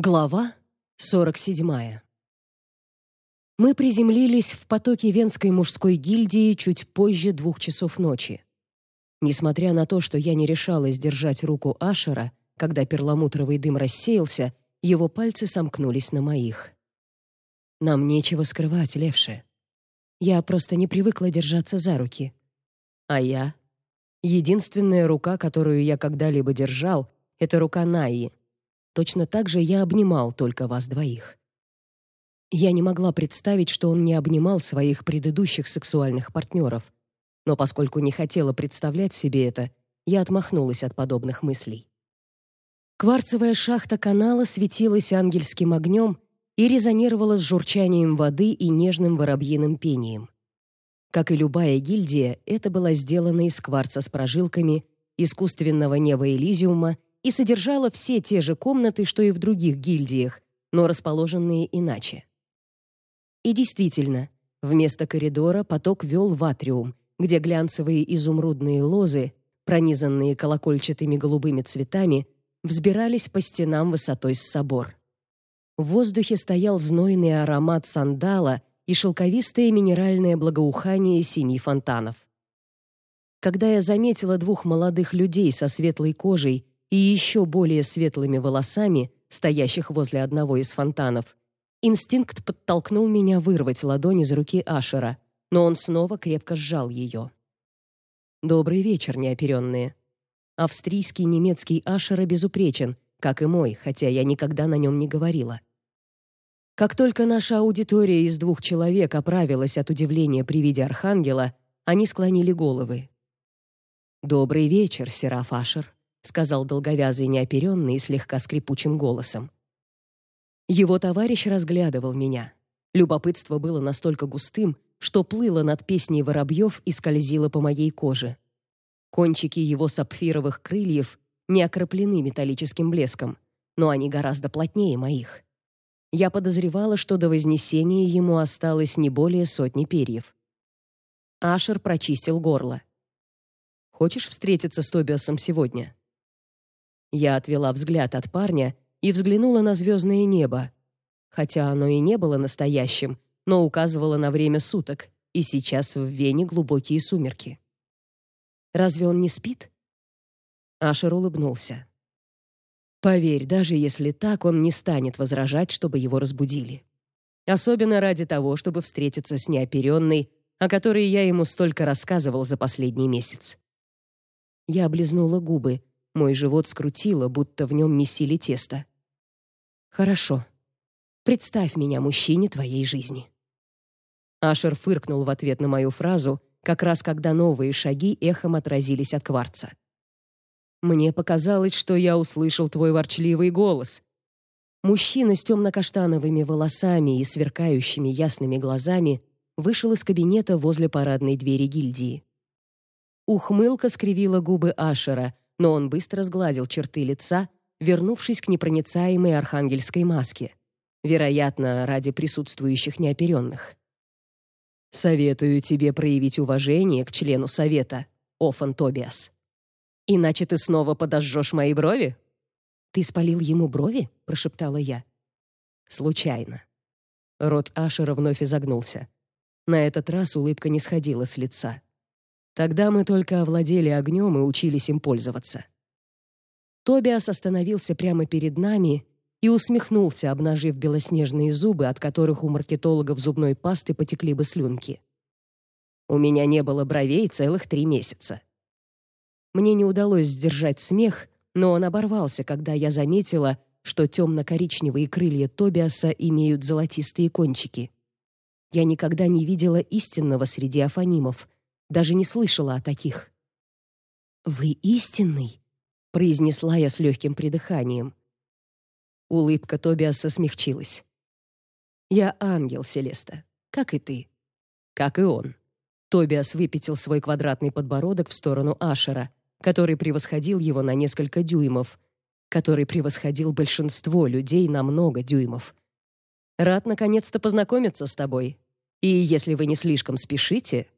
Глава 47. Мы приземлились в потоке Венской мужской гильдии чуть позже двух часов ночи. Несмотря на то, что я не решалась держать руку Ашера, когда перламутровый дым рассеялся, его пальцы сомкнулись на моих. Нам нечего скрывать, Левше. Я просто не привыкла держаться за руки. А я? Единственная рука, которую я когда-либо держал, это рука Наи. Точно так же я обнимал только вас двоих. Я не могла представить, что он не обнимал своих предыдущих сексуальных партнеров, но поскольку не хотела представлять себе это, я отмахнулась от подобных мыслей. Кварцевая шахта канала светилась ангельским огнем и резонировала с журчанием воды и нежным воробьиным пением. Как и любая гильдия, это была сделана из кварца с прожилками, искусственного неба Элизиума и содержала все те же комнаты, что и в других гильдиях, но расположенные иначе. И действительно, вместо коридора поток вел в атриум, где глянцевые изумрудные лозы, пронизанные колокольчатыми голубыми цветами, взбирались по стенам высотой с собор. В воздухе стоял знойный аромат сандала и шелковистое минеральное благоухание семи фонтанов. Когда я заметила двух молодых людей со светлой кожей и еще более светлыми волосами, стоящих возле одного из фонтанов, инстинкт подтолкнул меня вырвать ладонь из руки Ашера, но он снова крепко сжал ее. Добрый вечер, неоперенные. Австрийский немецкий Ашера безупречен, как и мой, хотя я никогда на нем не говорила. Как только наша аудитория из двух человек оправилась от удивления при виде архангела, они склонили головы. Добрый вечер, Сераф Ашер сказал долговязый неоперенный слегка скрипучим голосом. Его товарищ разглядывал меня. Любопытство было настолько густым, что плыло над песней воробьев и скользило по моей коже. Кончики его сапфировых крыльев не окроплены металлическим блеском, но они гораздо плотнее моих. Я подозревала, что до вознесения ему осталось не более сотни перьев. Ашер прочистил горло. Хочешь встретиться с Тобиасом сегодня? Я отвела взгляд от парня и взглянула на звездное небо. Хотя оно и не было настоящим, но указывало на время суток, и сейчас в Вене глубокие сумерки. Разве он не спит? Ашер улыбнулся. Поверь, даже если так, он не станет возражать, чтобы его разбудили. Особенно ради того, чтобы встретиться с неоперенной, о которой я ему столько рассказывал за последний месяц. Я облизнула губы, мой живот скрутило, будто в нем месили тесто. Хорошо. Представь меня мужчине твоей жизни. Ашер фыркнул в ответ на мою фразу, как раз когда новые шаги эхом отразились от кварца. Мне показалось, что я услышал твой ворчливый голос. Мужчина с темно-каштановыми волосами и сверкающими ясными глазами вышел из кабинета возле парадной двери гильдии. Ухмылка скривила губы Ашера, но он быстро сгладил черты лица, вернувшись к непроницаемой архангельской маске, вероятно, ради присутствующих неоперенных. Советую тебе проявить уважение к члену совета, Офан Тобиас. Иначе ты снова подожжешь мои брови? Ты спалил ему брови? прошептала я. Случайно. Рот Ашера вновь изогнулся. На этот раз улыбка не сходила с лица. Тогда мы только овладели огнем и учились им пользоваться. Тобиас остановился прямо перед нами и усмехнулся, обнажив белоснежные зубы, от которых у маркетологов зубной пасты потекли бы слюнки. У меня не было бровей целых три месяца. Мне не удалось сдержать смех, но он оборвался, когда я заметила, что темно-коричневые крылья Тобиаса имеют золотистые кончики. Я никогда не видела истинного среди афанимов, даже не слышала о таких. Вы истинный, произнесла я с легким придыханием. Улыбка Тобиаса смягчилась. Я ангел, Селеста, как и ты. Как и он. Тобиас выпятил свой квадратный подбородок в сторону Ашера, который превосходил его на несколько дюймов, который превосходил большинство людей на много дюймов. Рад наконец-то познакомиться с тобой. И если вы не слишком спешите,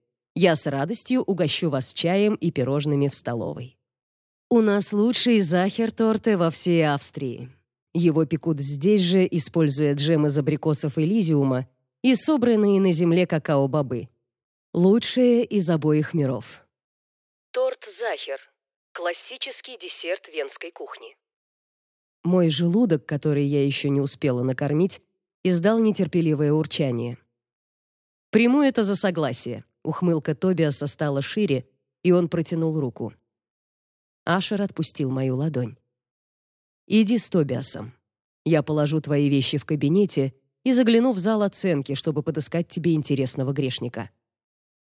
я с радостью угощу вас чаем и пирожными в столовой. У нас лучшие захер-торты во всей Австрии. Его пекут здесь же, используя джем из абрикосов элизиума и собранные на земле какао-бобы. Лучшее из обоих миров. Торт Захер. Классический десерт венской кухни. Мой желудок, который я еще не успела накормить, издал нетерпеливое урчание. Приму это за согласие. Ухмылка Тобиаса стала шире, и он протянул руку. Ашер отпустил мою ладонь. Иди с Тобиасом. Я положу твои вещи в кабинете и загляну в зал оценки, чтобы подыскать тебе интересного грешника.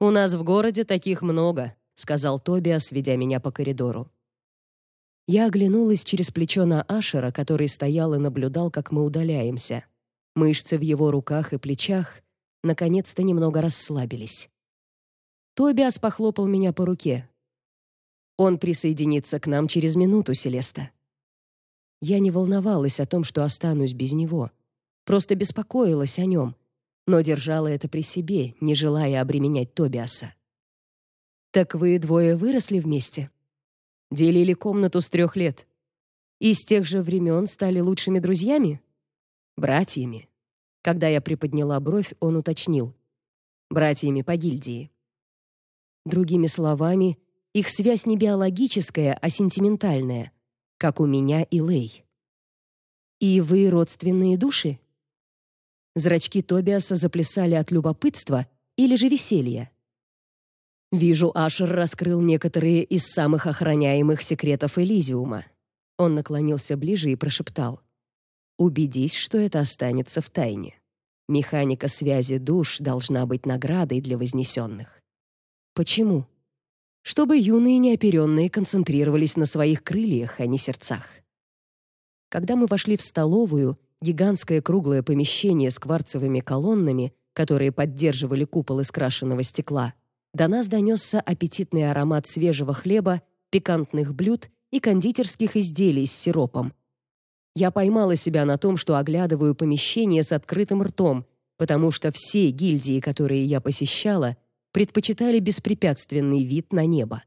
У нас в городе таких много, сказал Тобиас, ведя меня по коридору. Я оглянулась через плечо на Ашера, который стоял и наблюдал, как мы удаляемся. Мышцы в его руках и плечах наконец-то немного расслабились. Тобиас похлопал меня по руке. Он присоединится к нам через минуту, Селеста. Я не волновалась о том, что останусь без него. Просто беспокоилась о нем, но держала это при себе, не желая обременять Тобиаса. Так вы двое выросли вместе? Делили комнату с трех лет. И с тех же времен стали лучшими друзьями? Братьями. Когда я приподняла бровь, он уточнил. Братьями по гильдии. Другими словами, их связь не биологическая, а сентиментальная, как у меня и Лей. И вы родственные души? Зрачки Тобиаса заплясали от любопытства или же веселья. Вижу, Ашер раскрыл некоторые из самых охраняемых секретов Элизиума. Он наклонился ближе и прошептал: "Убедись, что это останется в тайне. Механика связи душ должна быть наградой для вознесенных. Почему? Чтобы юные неоперенные концентрировались на своих крыльях, а не сердцах. Когда мы вошли в столовую, Гигантское круглое помещение с кварцевыми колоннами, которые поддерживали купол из крашеного стекла. До нас донесся аппетитный аромат свежего хлеба, пикантных блюд и кондитерских изделий с сиропом. Я поймала себя на том, что оглядываю помещение с открытым ртом, потому что все гильдии, которые я посещала, предпочитали беспрепятственный вид на небо.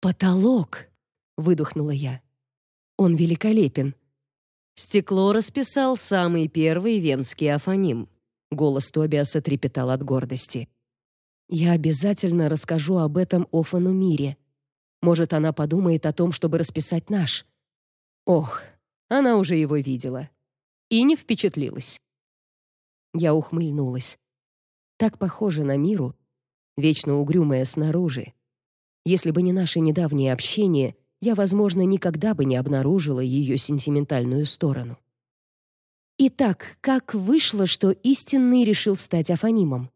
«Потолок!» — выдохнула я. «Он великолепен. Стекло расписал самый первый венский афоним. Голос Тобиаса трепетал от гордости. Я обязательно расскажу об этом Офану Мире. Может, она подумает о том, чтобы расписать наш. Ох, она уже его видела и не впечатлилась. Я ухмыльнулась. Так похоже на Миру, вечно угрюмая снаружи. Если бы не наше недавнее общение, я, возможно, никогда бы не обнаружила ее сентиментальную сторону. Итак, как вышло, что истинный решил стать афанимом?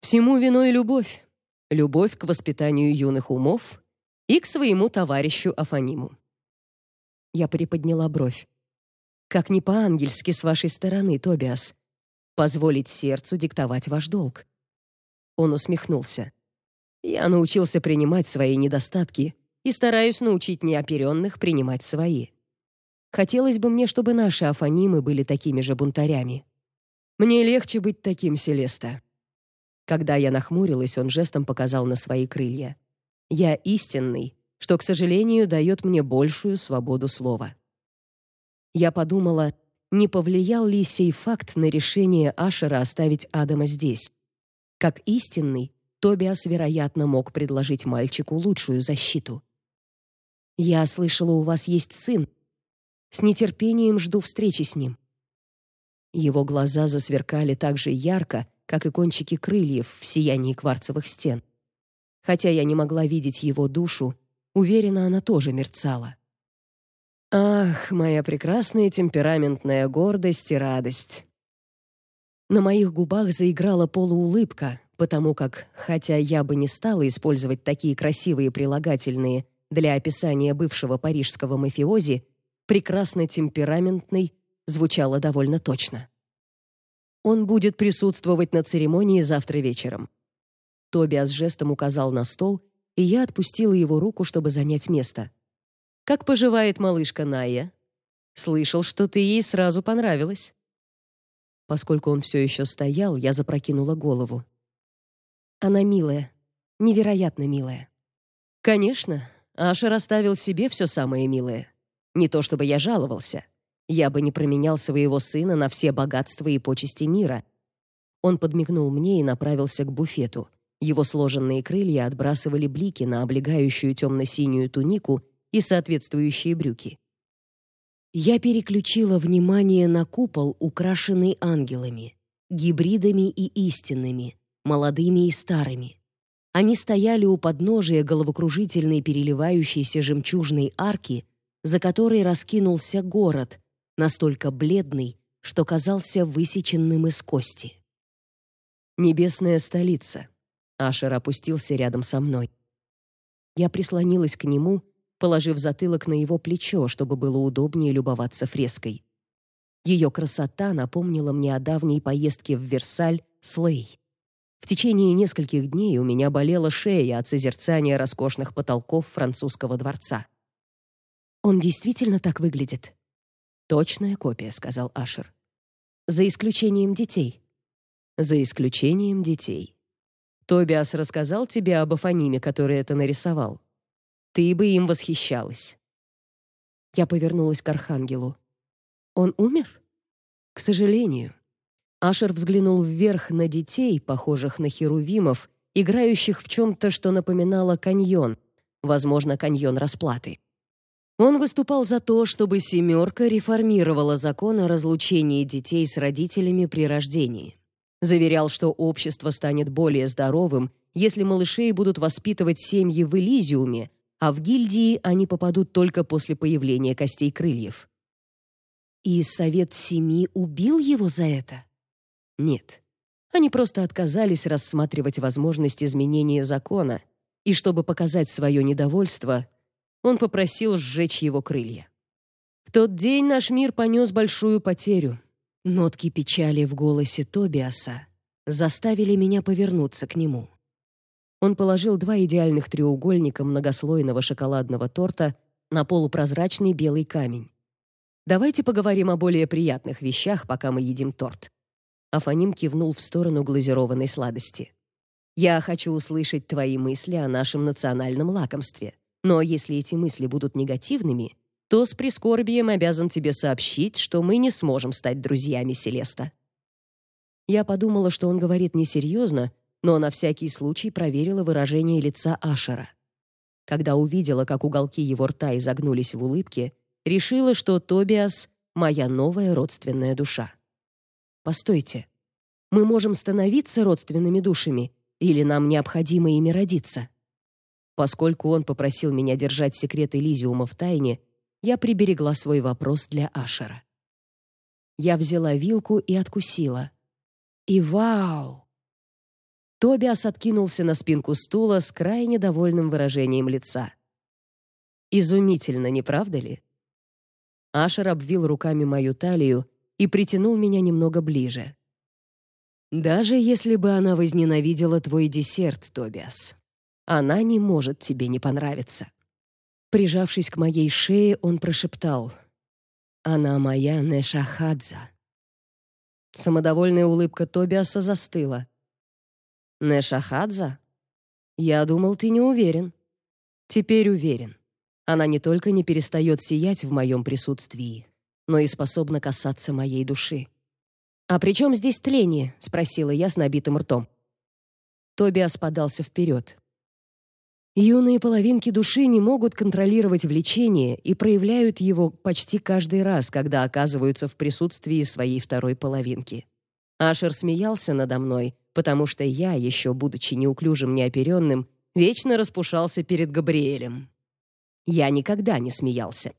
Всему виной любовь. Любовь к воспитанию юных умов и к своему товарищу афаниму. Я приподняла бровь. Как не по-ангельски с вашей стороны, Тобиас, позволить сердцу диктовать ваш долг. Он усмехнулся. Я научился принимать свои недостатки и стараюсь научить неоперенных принимать свои. Хотелось бы мне, чтобы наши афанимы были такими же бунтарями. Мне легче быть таким, Селеста. Когда я нахмурилась, он жестом показал на свои крылья. Я истинный, что, к сожалению, дает мне большую свободу слова. Я подумала, не повлиял ли сей факт на решение Ашера оставить Адама здесь. Как истинный, Тобиас, вероятно, мог предложить мальчику лучшую защиту. Я слышала, у вас есть сын. С нетерпением жду встречи с ним. Его глаза засверкали так же ярко, как и кончики крыльев в сиянии кварцевых стен. Хотя я не могла видеть его душу, уверена, она тоже мерцала. Ах, моя прекрасная темпераментная гордость и радость. На моих губах заиграла полуулыбка, потому как, хотя я бы не стала использовать такие красивые прилагательные, для описания бывшего парижского мафиози прекрасно темпераментный звучало довольно точно. Он будет присутствовать на церемонии завтра вечером. Тобиас жестом указал на стол, и я отпустила его руку, чтобы занять место. Как поживает малышка Ная? Слышал, что ты ей сразу понравилась. Поскольку он все еще стоял, я запрокинула голову. Она милая, невероятно милая. Конечно, Ашер оставил себе все самое милое. Не то чтобы я жаловался. Я бы не променял своего сына на все богатства и почести мира. Он подмигнул мне и направился к буфету. Его сложенные крылья отбрасывали блики на облегающую темно-синюю тунику и соответствующие брюки. Я переключила внимание на купол, украшенный ангелами, гибридами и истинными, молодыми и старыми. Они стояли у подножия головокружительной переливающейся жемчужной арки, за которой раскинулся город, настолько бледный, что казался высеченным из кости. Небесная столица. Ашер опустился рядом со мной. Я прислонилась к нему, положив затылок на его плечо, чтобы было удобнее любоваться фреской. Ее красота напомнила мне о давней поездке в Версаль с Лей. В течение нескольких дней у меня болела шея от созерцания роскошных потолков французского дворца. Он действительно так выглядит. Точная копия, сказал Ашер. За исключением детей. За исключением детей. Тобиас рассказал тебе об Афаниме, который это нарисовал. Ты бы им восхищалась. Я повернулась к архангелу. Он умер? К сожалению. Ашер взглянул вверх на детей, похожих на херувимов, играющих в чем то что напоминало каньон, возможно, каньон расплаты. Он выступал за то, чтобы семерка реформировала закон о разлучении детей с родителями при рождении. Заверял, что общество станет более здоровым, если малышей будут воспитывать семьи в Элизиуме, а в гильдии они попадут только после появления костей крыльев. И совет семи убил его за это? Нет. Они просто отказались рассматривать возможность изменения закона, и чтобы показать свое недовольство, он попросил сжечь его крылья. В тот день наш мир понес большую потерю. Нотки печали в голосе Тобиаса заставили меня повернуться к нему. Он положил два идеальных треугольника многослойного шоколадного торта на полупрозрачный белый камень. Давайте поговорим о более приятных вещах, пока мы едим торт. Афаним кивнул в сторону глазированной сладости. Я хочу услышать твои мысли о нашем национальном лакомстве. Но если эти мысли будут негативными, то с прискорбием обязан тебе сообщить, что мы не сможем стать друзьями Селеста. Я подумала, что он говорит несерьезно, но на всякий случай проверила выражение лица Ашера. Когда увидела, как уголки его рта изогнулись в улыбке, решила, что Тобиас моя новая родственная душа. Постойте. Мы можем становиться родственными душами или нам необходимо ими родиться? Поскольку он попросил меня держать секрет Элизиума в тайне, я приберегла свой вопрос для Ашера. Я взяла вилку и откусила. И вау! Тобиас откинулся на спинку стула с крайне довольным выражением лица. Изумительно, не правда ли? Ашер обвил руками мою талию и притянул меня немного ближе. Даже если бы она возненавидела твой десерт, Тобиас, она не может тебе не понравиться. Прижавшись к моей шее, он прошептал: "Она моя Нешахадза". Самодовольная улыбка Тобиаса застыла. Нешахадза? Я думал, ты не уверен. Теперь уверен. Она не только не перестает сиять в моем присутствии, но и способна касаться моей души. «А при чем здесь тление?» — спросила я с набитым ртом. Тобиас подался вперед. Юные половинки души не могут контролировать влечение и проявляют его почти каждый раз, когда оказываются в присутствии своей второй половинки. Ашер смеялся надо мной, потому что я, еще будучи неуклюжим, неоперенным, вечно распушался перед Габриэлем. Я никогда не смеялся.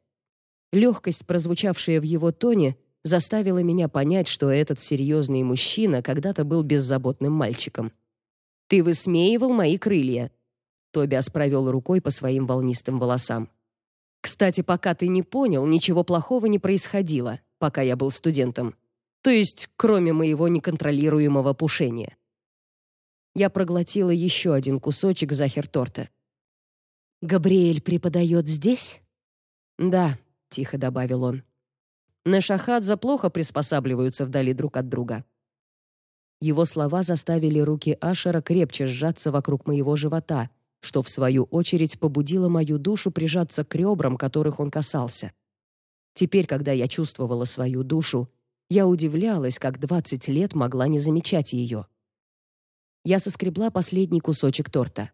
Легкость, прозвучавшая в его тоне, заставила меня понять, что этот серьезный мужчина когда-то был беззаботным мальчиком. «Ты высмеивал мои крылья», Тобиас провел рукой по своим волнистым волосам. Кстати, пока ты не понял, ничего плохого не происходило, пока я был студентом. То есть, кроме моего неконтролируемого пушения. Я проглотила еще один кусочек захер-торта. Габриэль преподает здесь? Да, тихо добавил он. Нешахадза плохо приспосабливаются вдали друг от друга. Его слова заставили руки Ашера крепче сжаться вокруг моего живота, что в свою очередь побудило мою душу прижаться к ребрам, которых он касался. Теперь, когда я чувствовала свою душу, я удивлялась, как 20 лет могла не замечать ее. Я соскребла последний кусочек торта.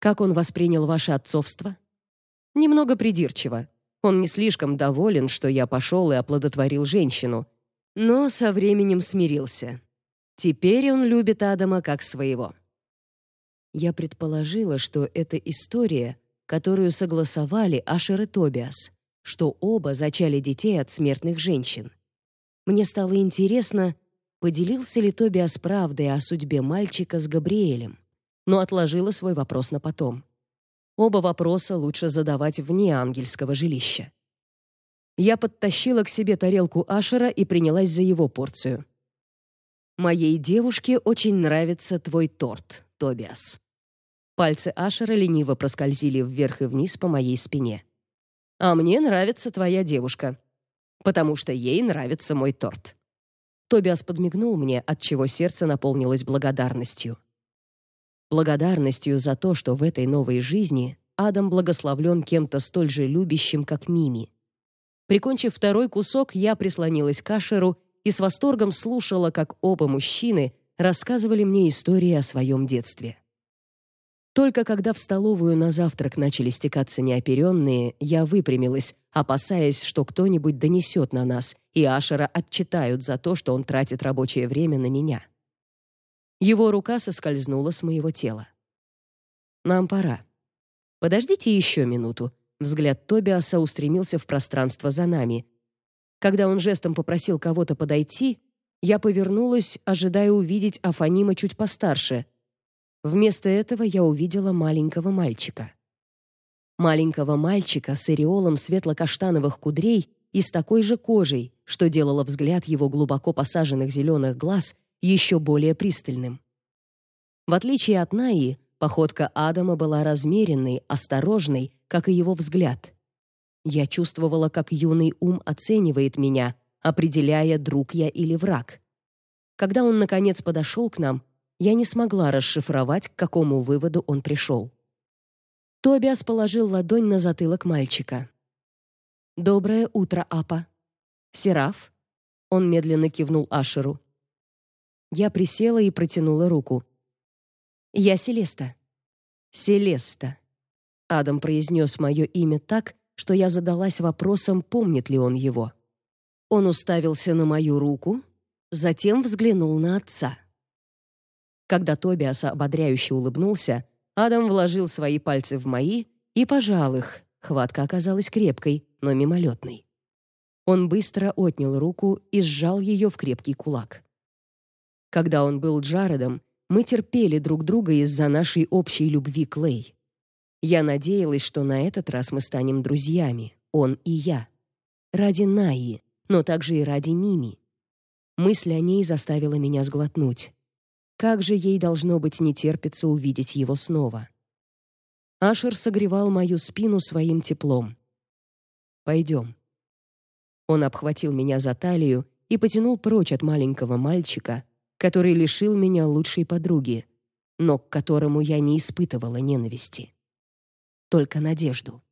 Как он воспринял ваше отцовство? Немного придирчиво. Он не слишком доволен, что я пошел и оплодотворил женщину, но со временем смирился. Теперь он любит Адама как своего. Я предположила, что это история, которую согласовали Ашер и Тобиас, что оба зачали детей от смертных женщин. Мне стало интересно, поделился ли Тобиас правдой о судьбе мальчика с Габриэлем, но отложила свой вопрос на потом. Оба вопроса лучше задавать вне ангельского жилища. Я подтащила к себе тарелку Ашера и принялась за его порцию. Моей девушке очень нравится твой торт, Тобиас. Пальцы Ашера лениво проскользили вверх и вниз по моей спине. А мне нравится твоя девушка, потому что ей нравится мой торт. Тобиас подмигнул мне, от чего сердце наполнилось благодарностью. Благодарностью за то, что в этой новой жизни Адам благословлен кем-то столь же любящим, как Мими. Прикончив второй кусок, я прислонилась к Ашеру и с восторгом слушала, как оба мужчины рассказывали мне истории о своем детстве. Только когда в столовую на завтрак начали стекаться неоперенные, я выпрямилась, опасаясь, что кто-нибудь донесет на нас, и Ашера отчитают за то, что он тратит рабочее время на меня. Его рука соскользнула с моего тела. Нам пора. Подождите еще минуту. Взгляд Тобиаса устремился в пространство за нами. Когда он жестом попросил кого-то подойти, я повернулась, ожидая увидеть Афанима чуть постарше. Вместо этого я увидела маленького мальчика маленького мальчика с ореолом светло-каштановых кудрей и с такой же кожей, что делало взгляд его глубоко посаженных зеленых глаз еще более пристальным. В отличие от Наи, походка Адама была размеренной, осторожной, как и его взгляд. Я чувствовала, как юный ум оценивает меня, определяя, друг я или враг. Когда он наконец подошел к нам, я не смогла расшифровать, к какому выводу он пришел. Тобиас положил ладонь на затылок мальчика. Доброе утро, Апа. Сераф? Он медленно кивнул Ашеру. Я присела и протянула руку. Я Селеста. Селеста. Адам произнес мое имя так, что я задалась вопросом, помнит ли он его. Он уставился на мою руку, затем взглянул на отца. Когда Тобиас ободряюще улыбнулся, Адам вложил свои пальцы в мои и пожал их. Хватка оказалась крепкой, но мимолетной. Он быстро отнял руку и сжал ее в крепкий кулак. Когда он был Джаредом, мы терпели друг друга из-за нашей общей любви к Лей. Я надеялась, что на этот раз мы станем друзьями, он и я. Ради Наи, но также и ради Мими. Мысль о ней заставила меня сглотнуть. Как же ей должно быть не терпится увидеть его снова. Ашер согревал мою спину своим теплом. Пойдем. Он обхватил меня за талию и потянул прочь от маленького мальчика, который лишил меня лучшей подруги, но к которому я не испытывала ненависти. Только надежду.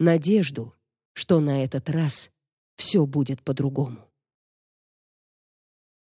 Надежду, что на этот раз все будет по-другому.